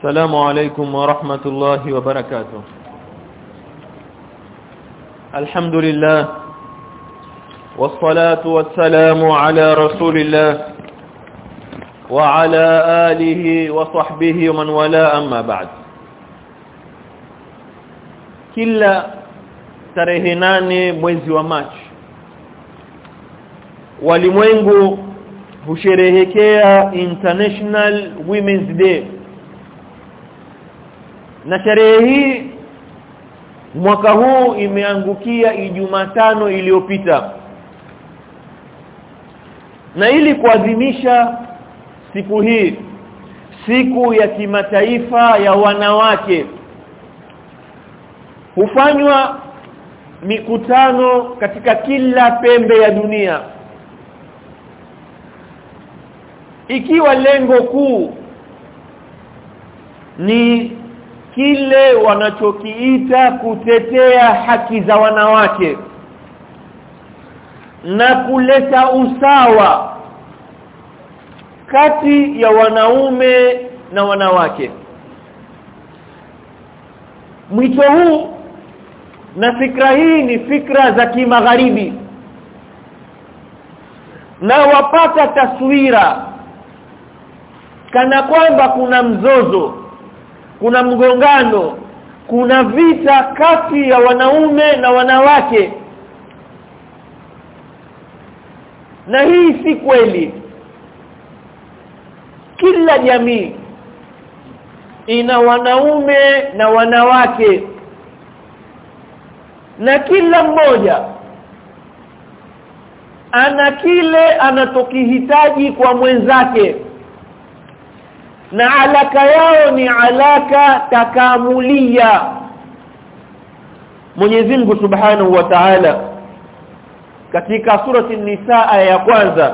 السلام عليكم ورحمة الله وبركاته الحمد لله والصلاة والسلام على رسول الله وعلى آله وصحبه ومن ولا أما بعد kila tarehe nane mwezi wa Machi walimwengu husherehekea International Women's Day na sherehe hii mwaka huu imeangukia Ijumatano iliyopita. Na ili kuadhimisha siku hii siku ya kimataifa ya wanawake hufanywa mikutano katika kila pembe ya dunia. Ikiwa lengo kuu ni kile wanachokiita kutetea haki za wanawake na kuleta usawa kati ya wanaume na wanawake. Mwito huu na fikra hii ni fikra za kimagharibi na wapata taswira kana kwamba kuna mzozo kuna mgongano kuna vita kati ya wanaume na wanawake. Na hii si kweli. Kila jamii ina wanaume na wanawake. Na kila mmoja ana kile anatokihitaji kwa mwenzake na alaka yao ni alaka takamulia. Mwenyezi Mungu Subhanahu wa Ta'ala katika surati Nisa aya ya kwanza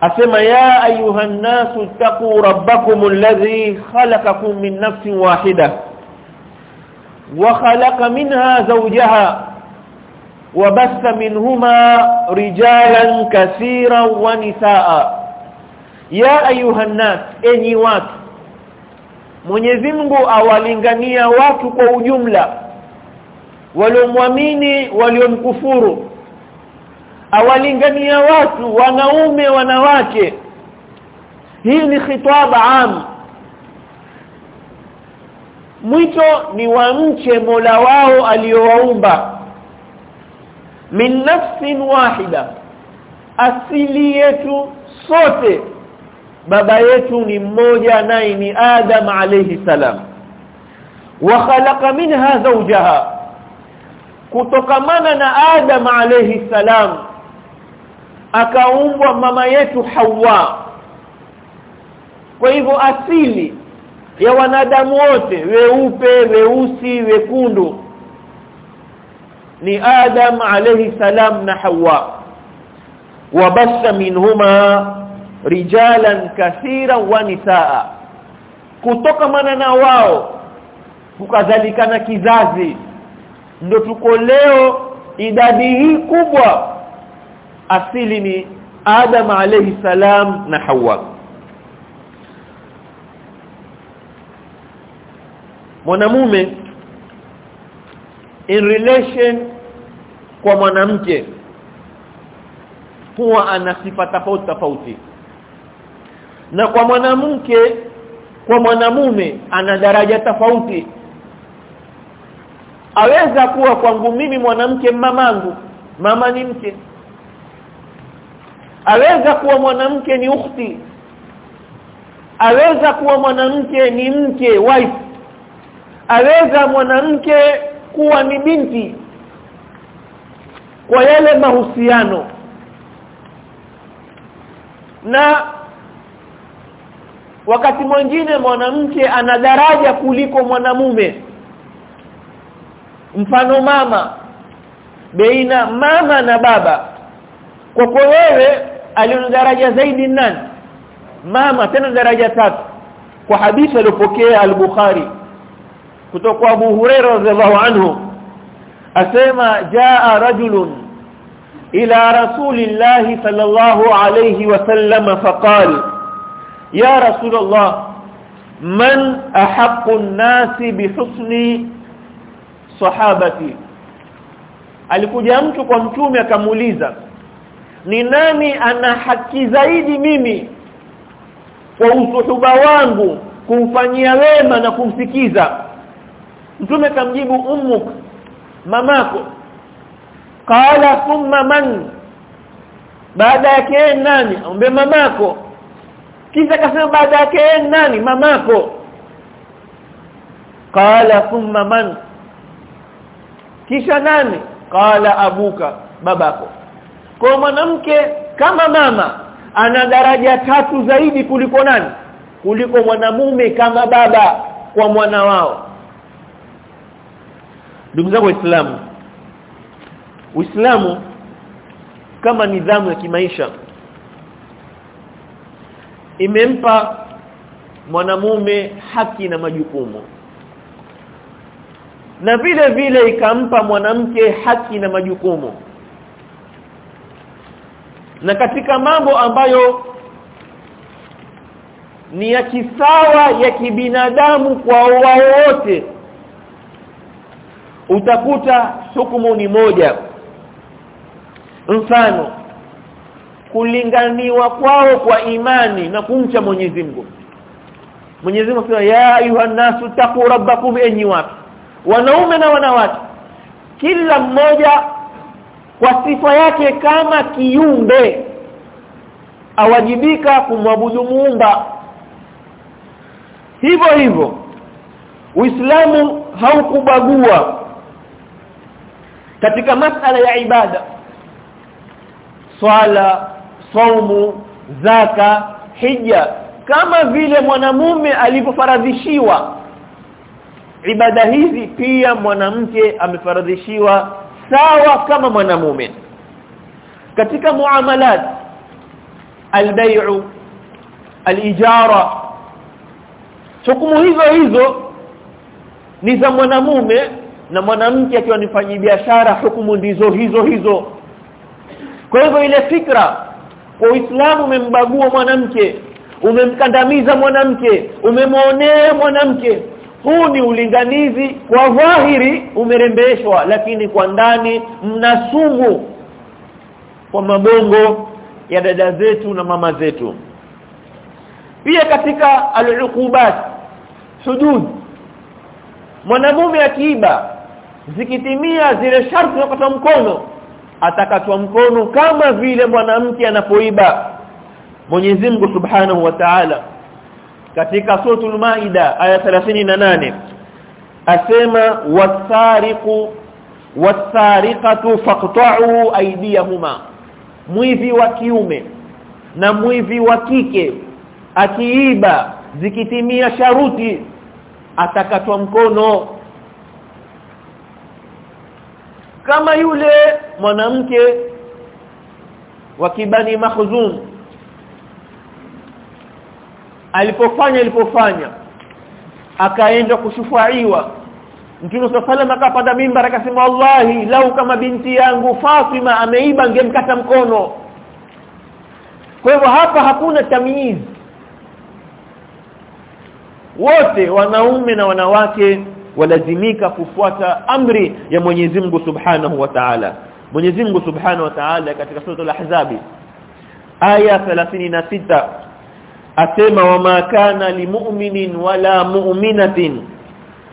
asema ya ayuhan nasu taqu rabbakum alladhi khalaqakum min nafsin wahida wa khalaqa minha zawjaha minhuma rijalan kaseeran wa nisaa ya ayuhannas enyi watu. Mwenyezi Mungu awalingania watu kwa ujumla. Waliomwamini waliomkufuru. Awalingania watu wanaume wanawake. Hii ni khitaba am. Mwito ni wamche Mola wao aliowaumba min nafsin wahida. Asili yetu sote baba yetu ni mmoja naye ni Adam alayhi salam. Wa khalaqa minha zawjaha. Kutokamana na Adam alayhi salam akaumbwa mama yetu Hawa. Kwa hivyo asili ya wanadamu wote weupe weusi wekundu ni Adam alayhi salam na Hawa. Wabasa minhuma rijalan kathira wa nisaa. Kutokamana na wao kukazalikana kizazi. Ndio tuko leo idadi hii kubwa. Asili ni Adam alayhi salam na Hawa. Mwanamume in relation kwa mwanamke huwa ana sifa tofauti tofauti na kwa mwanamke kwa mwanamume ana daraja tofauti. Aweza kuwa kwangu mimi mwanamke mamangu mama ni mke. Aweza kuwa mwanamke ni ukhti. Aweza kuwa mwanamke ni mke wife. Aweza mwanamke kuwa ni binti. Kwa yale mahusiano. Na wakati mwingine mwanamke ana daraja kuliko mwanamume. Mfano mama baina mama na baba. Kwa kwa wewe aliona daraja zaidi nani? Mama tena daraja tatu. Kwa hadithi aliyopokea al-Bukhari kutoka kwa Abu Hurairah radhiallahu anhu asema jaa rajulun ila rasulillahi sallallahu alayhi wasallam faqala ya rasulullah man ahaqqu an-nasi bihusni sahabati. Alikuja mtu kwa mtume akamuuliza ni nani ana haki zaidi mimi kwa usuhuba wangu kumfanyia wema na kumsikiza? Mtume akamjibu ummuk mamako. Qala thumma man? Baada yake nani? Ambe mamako kisha kasema baada yake nani? Mamako. Qala thumma man? Kisha nani? Qala abuka babako. Kwa mwanamke kama mama ana daraja tatu zaidi kuliko nani? Kuliko mwanamume kama baba kwa mwana wao. Ndugu zangu waislamu Uislamu kama nidhamu ya kimaisha imempa mwanamume haki na majukumu. Na vile vile ikampa mwanamke haki na majukumu. Na katika mambo ambayo ni ya kisawa ya kibinadamu kwa wao wote utakuta hukumu ni moja. Mfano kulinganiwa kwao kwa imani na kumcha Mwenyezi Mungu. Mwenyezi Mungu ya ayuhan nasu taqu rabbakum enyi watu wanaume na wanawake kila mmoja kwa sifa yake kama kiumbe awajibika kumwabudu muumba. Hivyo hivyo Uislamu haukubagua katika masala ya ibada swala saumu zaka hija. Kama vile mwanamume alivyofaradhishiwa. Ibada hizi pia mwanamke amefaradhishiwa sawa kama mwanamume. Katika muamalat albay'u alijara. Hukumu hizo hizo ni za mwanamume na mwanamke akiwa ni biashara hukumu ndizo hizo hizo. Kwa hivyo ile fikra kwa Uislamu umembagua mwanamke umemkandamiza mwanamke umemwonea mwanamke. Huu ni ulinganizi kwa dhahiri umerembeshwa lakini kwa ndani mna sumu kwa mabongo ya dada zetu na mama zetu. Pia katika al-uqubat hudud mwanamume akiiba zikitimia zile sharti za mkono atakatwa mkono kama vile mwanamke anapoiba. Mwenyezi Mungu Subhanahu wa Ta'ala katika suratul Maida aya 38 asema wasariqu wasariqatu faqta'u aydiyahuma. Mwivi wa kiume na mwivi wa kike akiiba zikitimia sharuti atakatwa mkono kama yule mwanamke wa kibani mahzun alipofanya alipofanya akaenda kushufaiwa. Mtume sallallahu akapanda mimbar akasema wallahi lau kama binti yangu Fatima ameiba ngemkata mkono. Kwa hivyo hapa hakuna tamyiz wote wanaume na wanawake walazimika kufuata amri ya Mwenyezi Mungu Subhanahu wa Ta'ala. Mwenyezi Mungu Subhanahu wa Ta'ala katika sura al-Ahzab aya 36 asema wama kana limu'minin wala mu'minatin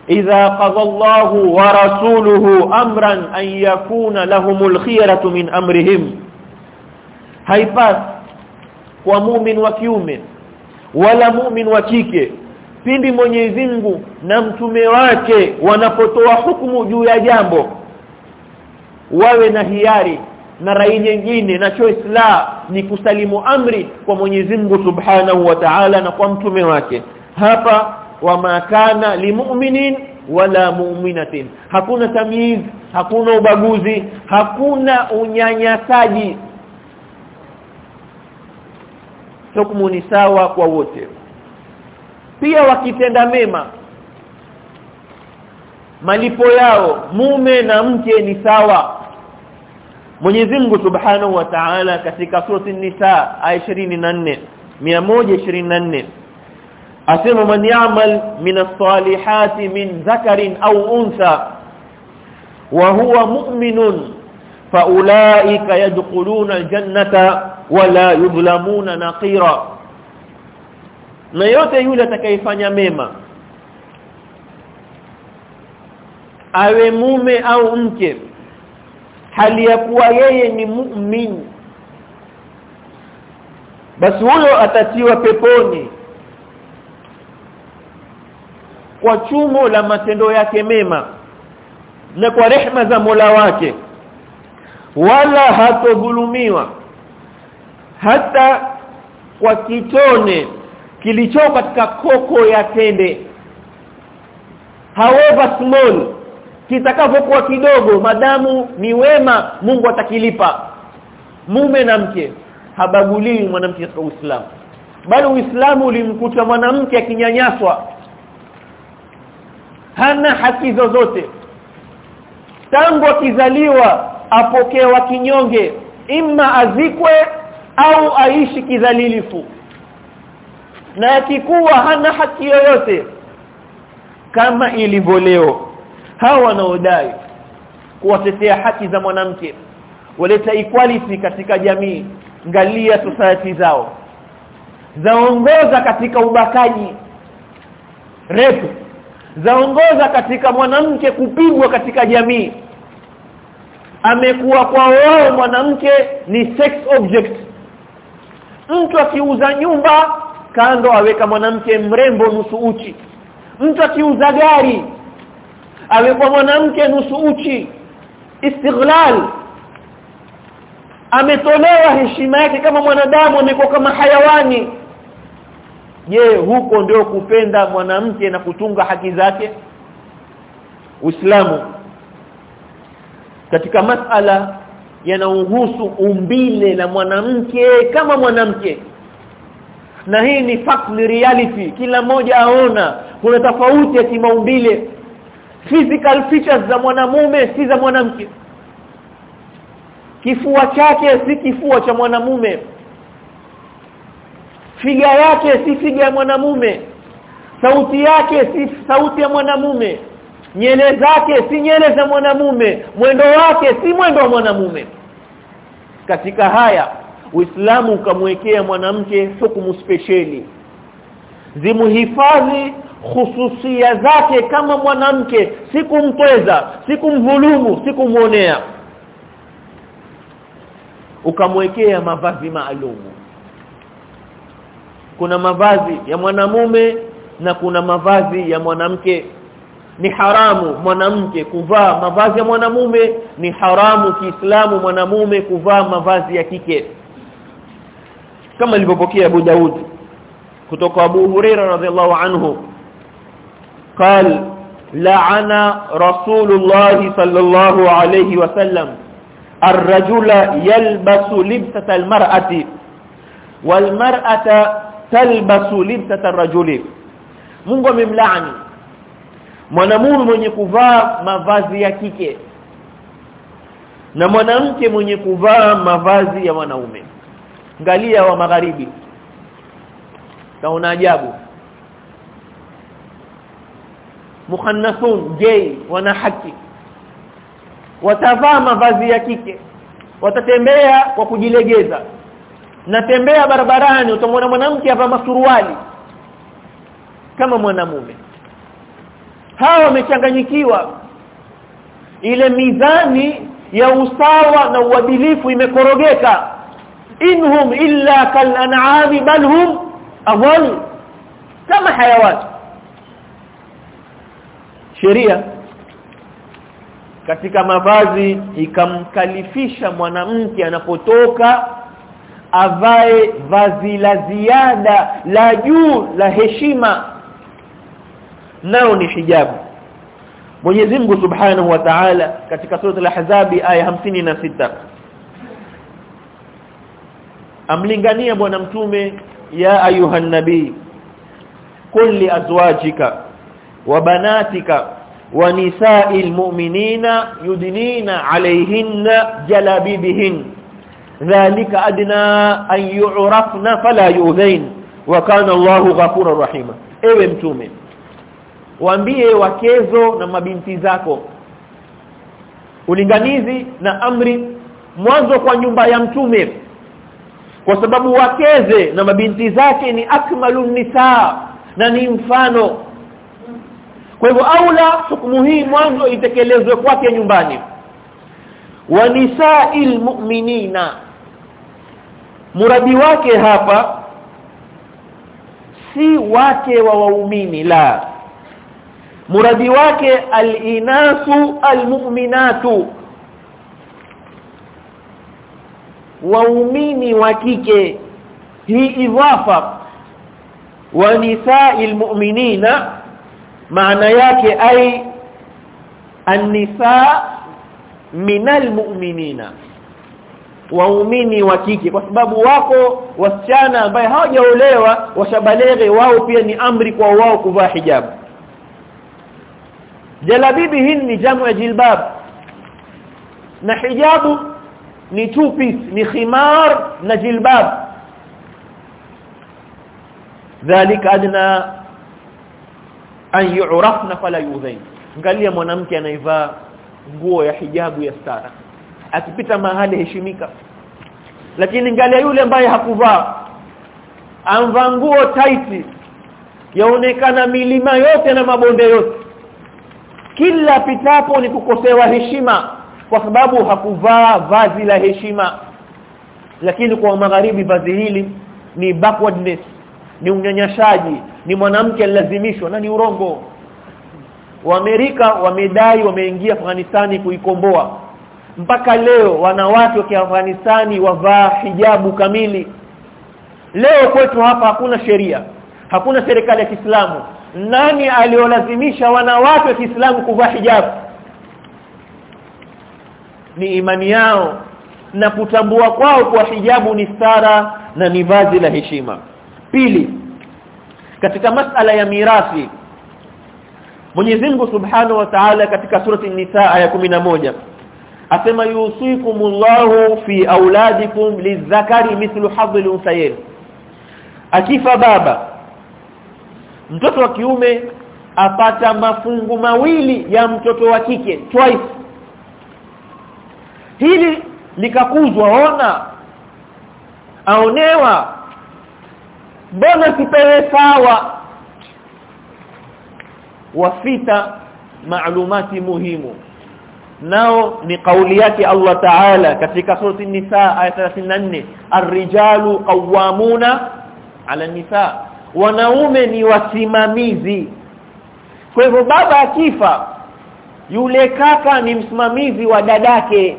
idha qada Allahu wa rasuluhu amran an yakuna lahumul khiyaratu min amrihim. Haipas kwa mu'min wa kiume wala mu'min wa kike pindi Mwenyezi Mungu na mtume wake wanapotoa hukumu juu ya jambo wawe na hiari na rai nyingine na choice la ni kusalimu amri kwa Mwenyezi Mungu Subhanahu wa Ta'ala na kwa mtume wake. Hapa wama kana limu'minin wala mu'minatin. Hakuna tamyiz hakuna ubaguzi hakuna unyanyasaji. Hukumu ni sawa kwa wote pia wakitenda mema. Malipo yao mume na mke ni sawa. Mwenyezi Mungu Subhanahu wa Ta'ala katika surati Nisa aya 24 124 asema man ya'mal min as-salihati min dhakarin aw untha wa huwa mu'minun faulaika yadkhuluna al-jannata wala yudlamuna naqira na yote yule atakayefanya mema awe mume au mke hali ya kuwa yeye ni muumini basi huyo atatiwa peponi kwa chumo la matendo yake mema na kwa rehma za Mola wake. Wala hatodhulumiwa hata kwa kitone kilicho katika koko ya tende. However small kitakapokuwa kidogo madamu ni wema Mungu atakilipa. Mume na mke habaguliwi mwanamke katika Uislamu. Bali Uislamu ulimkuta mwanamke akinyanyaswa. Hana haki zozote. Tangu akizaliwa apokewa kinyonge. Imma azikwe au aishi kidhalilifu na akikuwa hana haki yoyote kama ilivyo leo hawa wanaodai kuwatetea haki za mwanamke waleta equality katika jamii ngalia society zao zaongoza katika ubakaji refu zaongoza katika mwanamke kupigwa katika jamii. Amekuwa kwa wao mwanamke ni sex object. Mtu akiuza nyumba kando aweka mwanamke mrembo nusu uchi. Mtu akiuza gari awekwa mwanamke nusu uchi. Istighlal ametolewa heshima yake kama mwanadamu amekuwa kama hayawani. Je huko ndio kupenda mwanamke na kutunga haki zake? Uislamu. Katika masala yanayohusu umbile la mwanamke kama mwanamke na hii ni fact ni reality. Kila mmoja aona. Kuna tofauti ya kimaumbile. Physical features za mwanamume si za mwanamke. Kifua chake si kifua cha mwanamume. Figa yake si figa ya mwanamume. Sauti yake si sauti ya mwanamume. Nyele zake si nyele za mwanamume. Mwendo wake si mwendo wa mwanamume. Katika haya Uislamu ukamwekea mwanamke hukumu speciali zimuhifadhi hususia zake kama mwanamke sikumtweza sikumdhulumu sikumuonea ukamwekea mavazi maalumu kuna mavazi ya mwanamume na kuna mavazi ya mwanamke. Ni haramu mwanamke kuvaa mavazi ya mwanamume ni haramu Kiislamu mwanamume kuvaa mavazi ya kike kama ilivyopokea Abu Daud kutoka Abu Huraira radhiallahu anhu قال لعن رسول الله صلى الله عليه وسلم الرجل يلبس لبسة المرأة والمرأة تلبس لبسة الرجل Mungu amemlaani mwanamume mwenye kuvaa mavazi ya kike na mwanamke mwenye kuvaa mavazi ya wanaume ngalia wa magharibi. Taona ajabu. Muhannathun gay wana haki. Watavaa mavazi ya kike. Watatembea kwa kujilegeza. Natembea barabarani utamwona mwanamke hapa masuruali. Kama mwanamume. Hawa wamechanganyikiwa. Ile mizani ya usawa na uadilifu imekorogeka inhum illa kal an'ami bal hum adhal kama hayawani sheria katika mavazi ikamkalifisha mwanamke anapotoka avae vazi la ziada la juu la heshima nao ni hijabu Mwenyezi Mungu Subhanahu wa Ta'ala katika sura al-Ahzab aya sita amlingania bwana mtume ya ayuha nabii kulli azwajika wa banatika wa nisa'il mu'minina yudnina 'alayhinna jalabibihin. Dhalika adna an yu'rafna fala yu'zain wa kana allah ghafura rahima. Ewe mtume waambie wakezo na mabinti zako ulinganizi na amri mwanzo kwa nyumba ya mtume kwa sababu wakeze na mabinti zake ni akmalun nisaa na ni mfano. Kwa hivyo aula hukumu hii mwanzo itekelezwe kwake nyumbani. Wa nisail mu'minina. Muradi wake hapa si wake wa waumini la. Muradi wake al-inasu al-mu'minatu waumini wa kike. Hii idhafa wa nisa'il mu'minina maana yake ai an-nisa minal mu'minina. Waumini wa kike kwa sababu wako wasichana ambaye hawajaolewa washabalege wao pia ni amri kwa wao kuvaa hijabu jalabibi hii ni jamu ya jilbab. Na hijabu ni two ni khimar na jilbab. Dhalika adna an yu'rafna fala yudhain angalia mwanamke anaivaa nguo ya hijabu ya stara. Akipita mahali heshimika. Lakini angalia yule ambaye hakuvaa. Amvaa nguo tight. Yaonekana milima yote na mabonde yote. Kila pitapo ni kukosewa heshima kwa sababu hakuvaa vazi la heshima. Lakini kwa magharibi vazi hili ni backwardness ni unyanyashaji ni mwanamke lazimishwa na ni urongo. Waamerika wamedai wameingia Afghanistani kuikomboa. Mpaka leo wanawake wa Afghanistan wavaa hijabu kamili. Leo kwetu hapa hakuna sheria hakuna serikali ya Kiislamu. Nani aliolazimisha wanawake wa Kiislamu kuvaa hijabu ni imani yao na kutambua kwao kwa hijabu ni stara na ni vazi la heshima. Pili katika masala ya mirathi Mwenyezi Mungu Subhanahu wa Ta'ala katika surati An-Nisa aya 11 asema yusikumullahu fi auladikum lizakari mithlu hadhil unsayayn. Akifa baba mtoto wa kiume apata mafungu mawili ya mtoto wa kike twice hili likakuzwa ona. Aonewa. Bona sipewe sawa? Wafita maalumati muhimu. Nao ni kauli yake Allah Ta'ala katika surati Nisa aya 34 ar-rijalu qawwamuna 'ala nisa. Wanaume ni wasimamizi. Kwa hivyo baba akifa yule kaka ni msimamizi wa dadake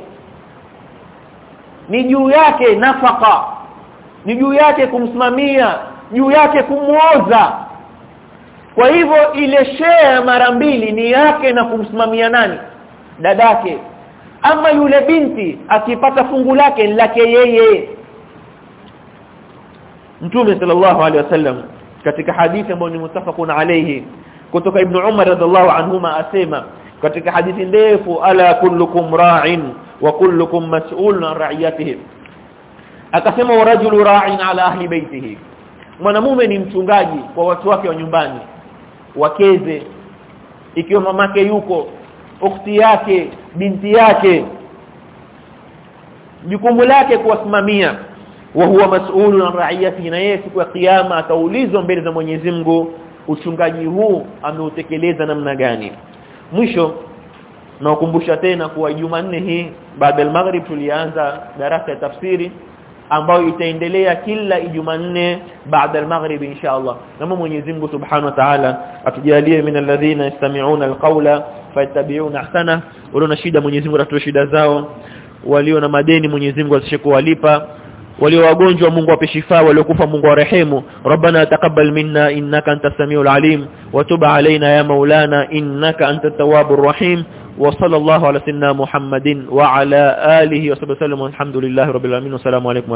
ni juu yake nafaka ni juu yake kumsimamia. Juu yake kumuoza kwa hivyo ile share mara mbili ni yake na kumsimamia nani? Dadake. Ama yule binti akipata fungu lake lake yeye. Mtume sallallahu alaihi wasallam katika hadithi ambayo ni mutafaqun alayhi kutoka Ibn Umar radhiallahu anhuma asema katika hadithi ndefu ala kullukum ra'in wa kullukum mas'ulun an ra'iyatihi akasema wa rajulu ra'in ala ahli baitihi. Mwanamume ni mchungaji kwa watu wake wa nyumbani wakeze ikiwa mamake yuko ukhti yake binti yake jukumu lake kuwasimamia. Wa huwa mas'ulun an ra'iyatihi na yeye siku ya kiyama ataulizwa mbele za Mwenyezi Mungu uchungaji huu ameutekeleza namna gani? Mwisho nakukumbusha tena kuwa Jumanne hii baada ya maghrib tulianza darasa ya tafsiri ambayo itaendelea kila Jumanne baada ya maghrib insha Allah. Na Mwenyezi Mungu Subhanahu wa Ta'ala atujalie min alladhina yastami'una alqawla fayattabi'una ahsana. Walio na shida Mwenyezi Mungu atoe shida zao. Walio na madeni Mwenyezi Mungu asishe kuwalipa. Walio wagonjwa Mungu ape shifa waliokufa Mungu arehemu. Rabbana taqabbal minna innaka antas samiul alim. Wa tub alaina ya maulana innaka antat tawwabur rahim wa sallallahu ala sayyidina muhammadin wa ala alihi wa sahbihi wa sallam walhamdulillahi rabbil alamin wa assalamu alaykum